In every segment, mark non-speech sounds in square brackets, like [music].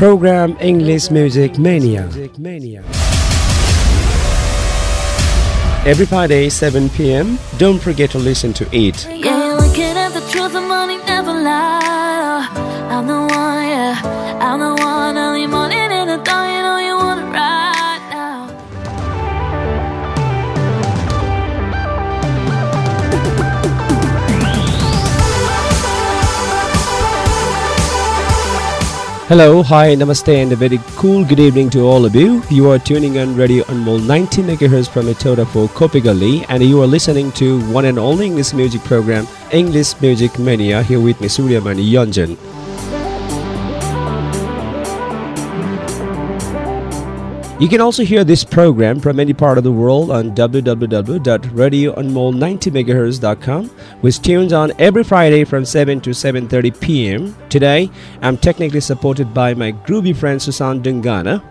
program English Music Mania. Every Friday, 7 p.m. Don't forget to listen to it. Yeah, looking at the truth, the money never lie. Hello, hi, namaste, and a very cool good evening to all of you. You are tuning on Radio Anmol 90 MHz from Hetauda for Kopigali, and you are listening to one and only English music program, English Music Mania, here with me, Suryamani Yonjan. You can also hear this program from any part of the world on www.radioanmol90mhz.com, which tunes on every Friday from 7 to 7:30 p.m. Today, I'm technically supported by my groovy friend Susant Dhungana.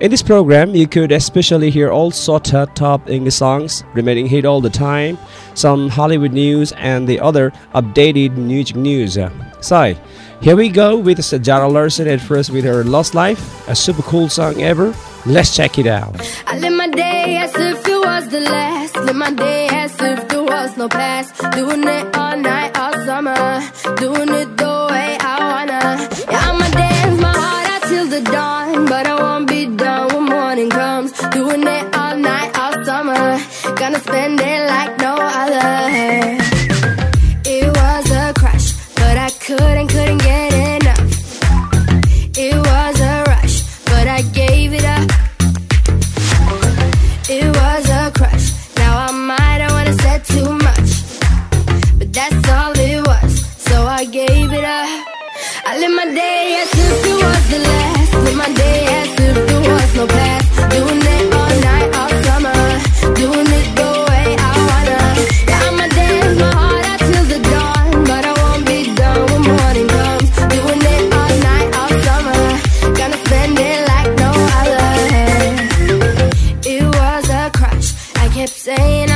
In this program, you could especially hear all sort of top English songs, remaining hit all the time, some Hollywood news, and the other updated music news. So, here we go with Jara Larsson at first with her Lush Life, a super cool song ever. Let's check it out. I live my day as if it was the last. Live my day as if there was no past. Doing it all night, all summer. Doing it the way I wanna. Yeah, I'ma dance my heart out till the dawn. But I won't be done when morning comes. Doing it all night, all summer. Gonna spend it like kept saying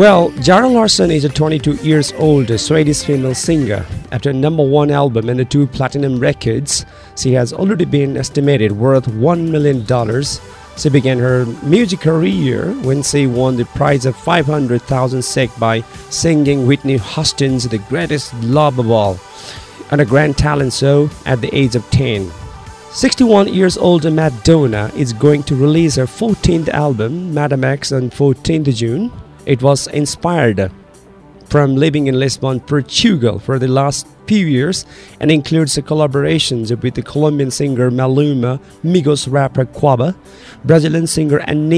Well, Jara Larsson is a 22 years old Swedish female singer. After a number one album and the two platinum records, she has already been estimated worth $1 million. She began her music career when she won the prize of 500,000 SEK by singing Whitney Houston's The Greatest Love of All on a Grand Talent show at the age of 10. 61 years old Madonna is going to release her 14th album, Madame X, on 14th June. It was inspired from living in Lisbon, Portugal for the last few years and includes collaborations with the Colombian singer Maluma, Migos rapper Quavo, Brazilian singer and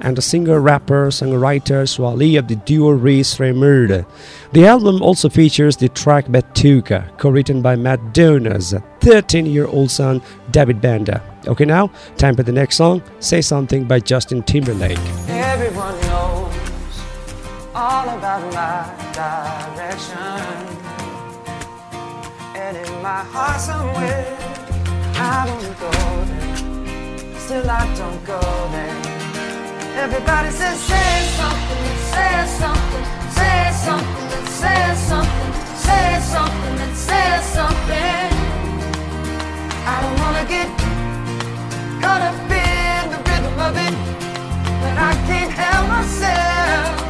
and the singer rapper songwriter Swae Lee of the duo Rae Sremmurd. The album also features the track Batuka, co written by Madonna's 13 year old son David Banda. Okay, now, time for the next song Say Something by Justin Timberlake. Everyone all about my direction. And in my heart somewhere, I don't go there. Still I don't go there. Everybody says, say something, say something, say something, that says something, say something, that says something. I don't wanna get caught up in the rhythm of it, but I can't help myself.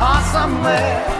awesome somewhere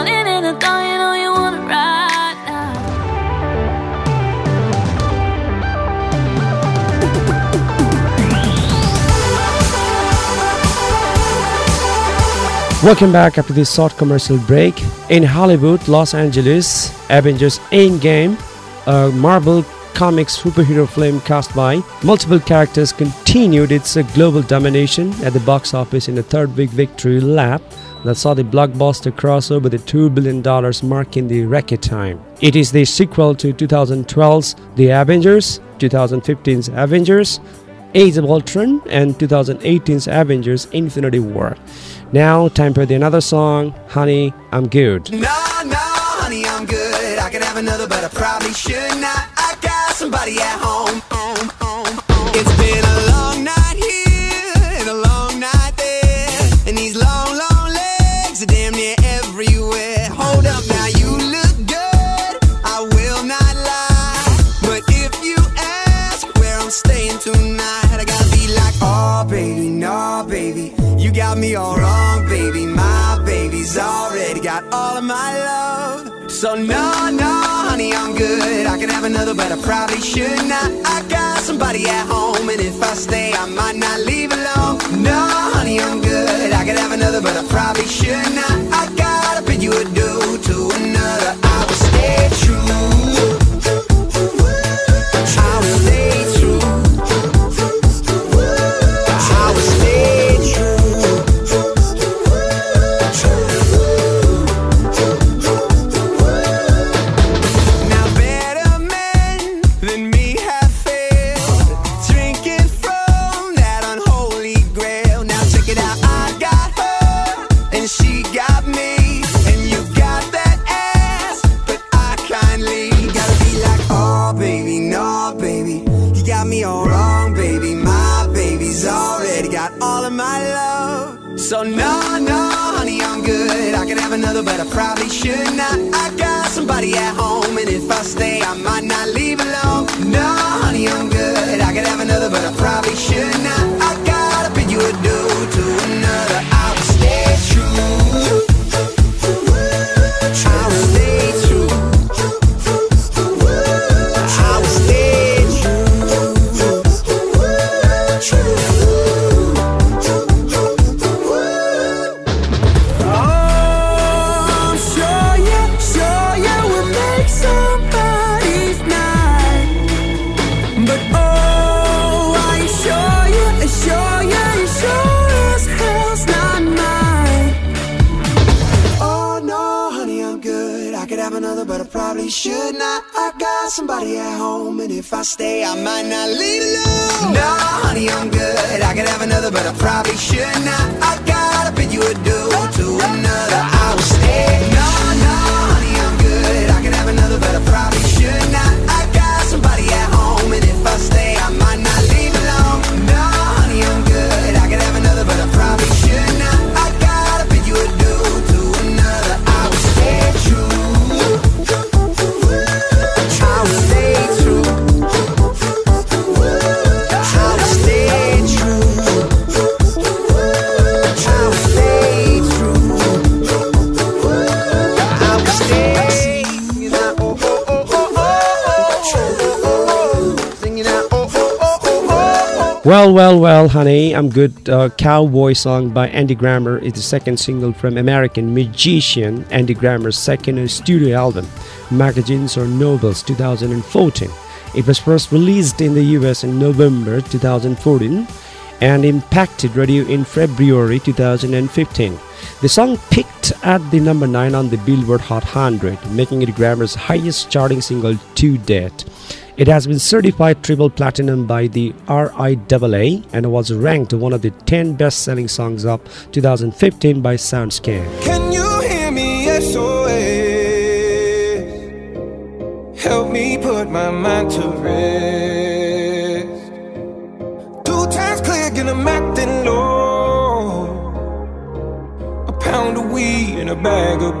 Welcome back after this short commercial break. In Hollywood, Los Angeles, Avengers Endgame, a Marvel Comics superhero film cast by multiple characters, continued its uh, global domination at the box office in a third week victory lap that saw the blockbuster cross over the $2 billion mark in the record time. It is the sequel to 2012's The Avengers, 2015's Avengers, Age of Ultron, and 2018's Avengers Infinity War. Now, time for the another song, Honey, I'm Good. No, no, honey, I'm good. I could have another, but I probably should not. I got somebody at home. Got all of my love. So, no, no, honey, I'm good. I could have another, but I probably should not. I got somebody at home, and if I stay, I might not leave So no, no, honey, I'm good. I could have another, but I probably should not. I got somebody at home, and if I stay, I might not leave alone. No, honey, I'm good. I could have another, but I probably should not. Another, but I probably should not. I got somebody at home, and if I stay, I might not leave alone. No, honey, I'm good. I could have another, but I probably should not. I gotta bid you adieu to Well, well, well, honey, I'm good. Uh, Cowboy song by Andy Grammer is the second single from American magician Andy Grammer's second studio album, Magazines or Novels 2014. It was first released in the US in November 2014 and impacted radio in February 2015. The song peaked at the number 9 on the Billboard Hot 100, making it Grammer's highest charting single to date. It has been certified triple platinum by the RIAA and was ranked one of the 10 best selling songs of 2015 by SoundScan. Can you hear me? SOS. Help me put my mind to rest. Two times and I'm acting low. A pound of weed and a bag of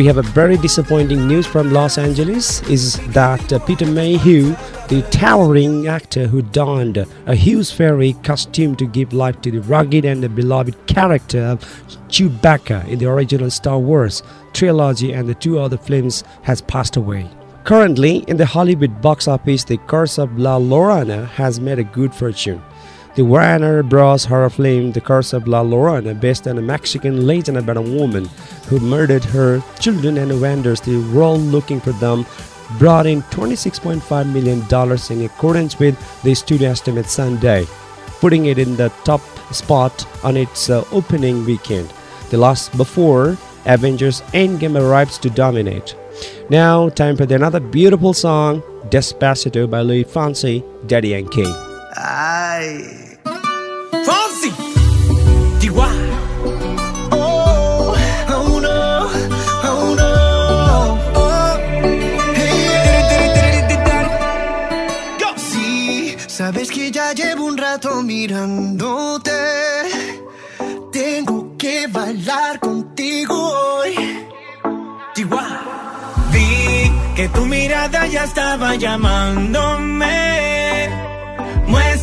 We have a very disappointing news from Los Angeles is that uh, Peter Mayhew, the towering actor who donned a Hughes Ferry costume to give life to the rugged and the beloved character of Chewbacca in the original Star Wars trilogy and the two other films, has passed away. Currently, in the Hollywood box office, The Curse of La Llorona has made a good fortune. The Warner Bros. horror film The Curse of La Llorona, based on a Mexican legend about a woman who murdered her children and wanders the world looking for them, brought in $26.5 million in accordance with the studio estimate Sunday, putting it in the top spot on its uh, opening weekend. The last before Avengers Endgame arrives to dominate. Now, time for another beautiful song, Despacito by Louis Fonsi, Daddy Yankee. Ay. Fonsi. Chihuahua. Oh, oh no, oh no. Oh. Hey. Go. Sí, sabes que ya llevo un rato mirándote. Tengo que bailar contigo hoy. Chihuahua. Vi que tu mirada ya estaba llamándome.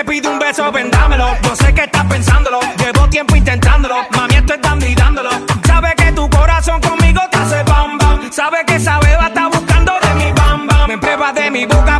Te pido un beso, vendámelo. Yo sé que estás pensándolo. Llevo tiempo intentándolo. Mami, esto es dando y dándolo. Sabe que tu corazón conmigo te hace bam bam. Sabe que esa beba está buscando de mi bam bam. Me pruebas de mi boca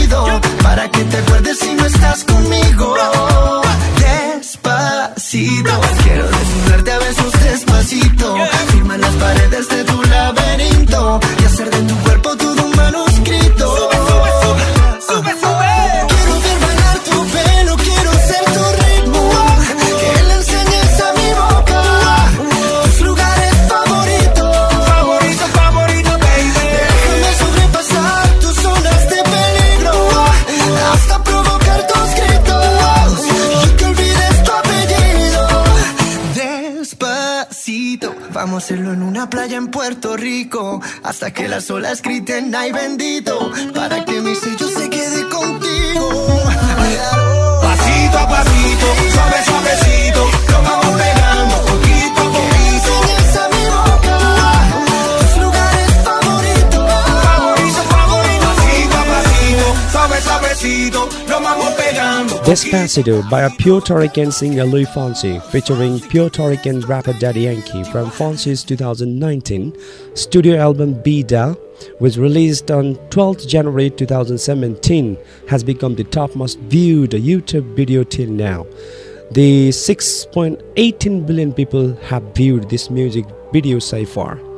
Las olas griten, ay bendito. Para que mi Despacito by a Puerto Rican singer Louis Fonsi featuring Puerto Rican rapper Daddy Yankee from Fonsi's 2019 studio album Vida was released on 12th January 2017 has become the top most viewed YouTube video till now. The 6.18 billion people have viewed this music video so far.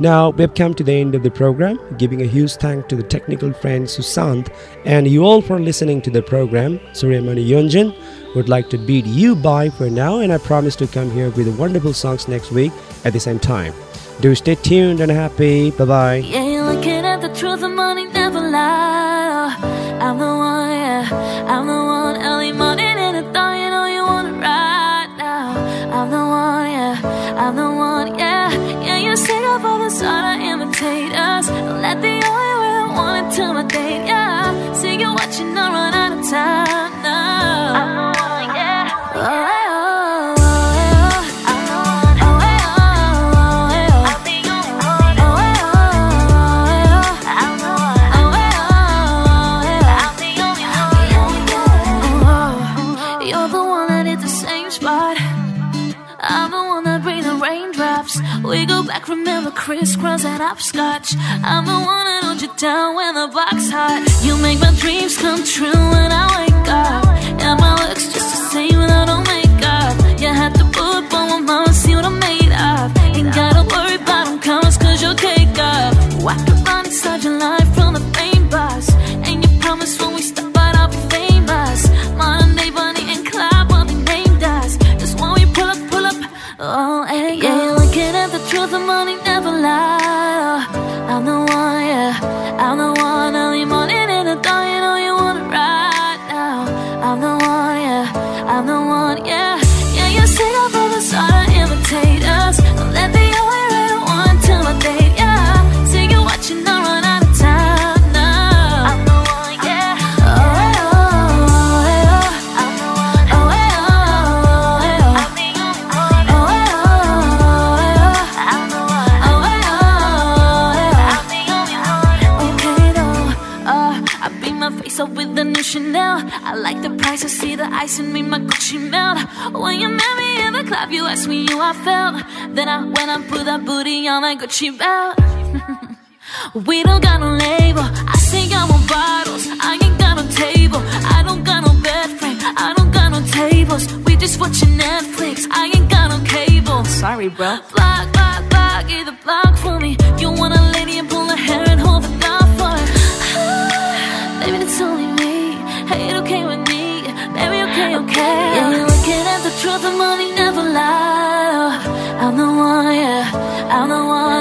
Now we have come to the end of the program, giving a huge thank to the technical friend Susant and you all for listening to the program. Suryamani Yonjan would like to bid you bye for now, and I promise to come here with wonderful songs next week at the same time. Do stay tuned and happy. Bye bye. Yeah, you're looking at the truth and money never lie. I'm the one, yeah. I'm the one. Early morning in the dawn, you know you want it right now. I'm the one, yeah. I'm the one, time now. Go back, remember crisscross and hopscotch. I'm the one that hold you down when the box hot. You make my dreams come true when I wake up. And my looks just the same without no makeup. You had to put on my mama, see what I'm made of. Ain't gotta worry about them comments cause you'll cake up. Could run inside your life the one, yeah. Yeah, you sick of all the sort of imitators. Don't let the only right one to my date, yeah. See you watching, I run out of time now. I'm the one, yeah. Oh, oh, oh, oh, the one. Oh, oh, oh, oh, I'm the only one. Oh, oh, oh, oh, I'm the one. Oh, oh, oh, I'm the only one. Okay, though, uh, I beat my face up with the new Chanel. I like the price, I see the ice and make my asked me how I felt. Then I went and put that booty on that Gucci belt. [laughs] We don't got no label. I say I want bottles. I ain't got no table. I don't got no bed frame. I don't got no tables. We just watching Netflix. I ain't got no cable. Sorry, bro. Block, block, block. Get the block for me. You want a lady and pull her hair and hold the down for it. [sighs] Baby, it's only me. Hey, it okay with me. Baby, okay, okay. Yeah, truth. The money never lie. I'm the one, yeah. I'm the one.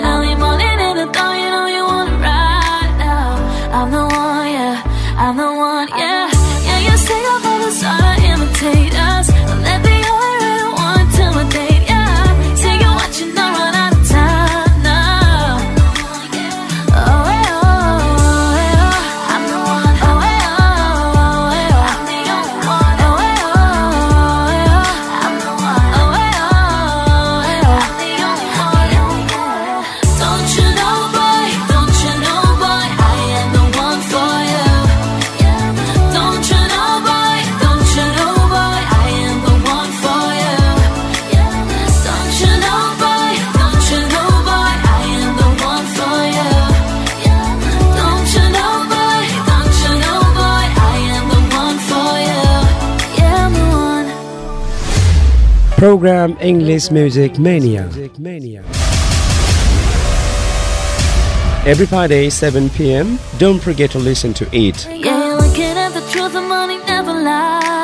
Program English Music Mania. Every Friday, 7 p.m. Don't forget to listen to it. Yeah, looking at the truth, the money never lie.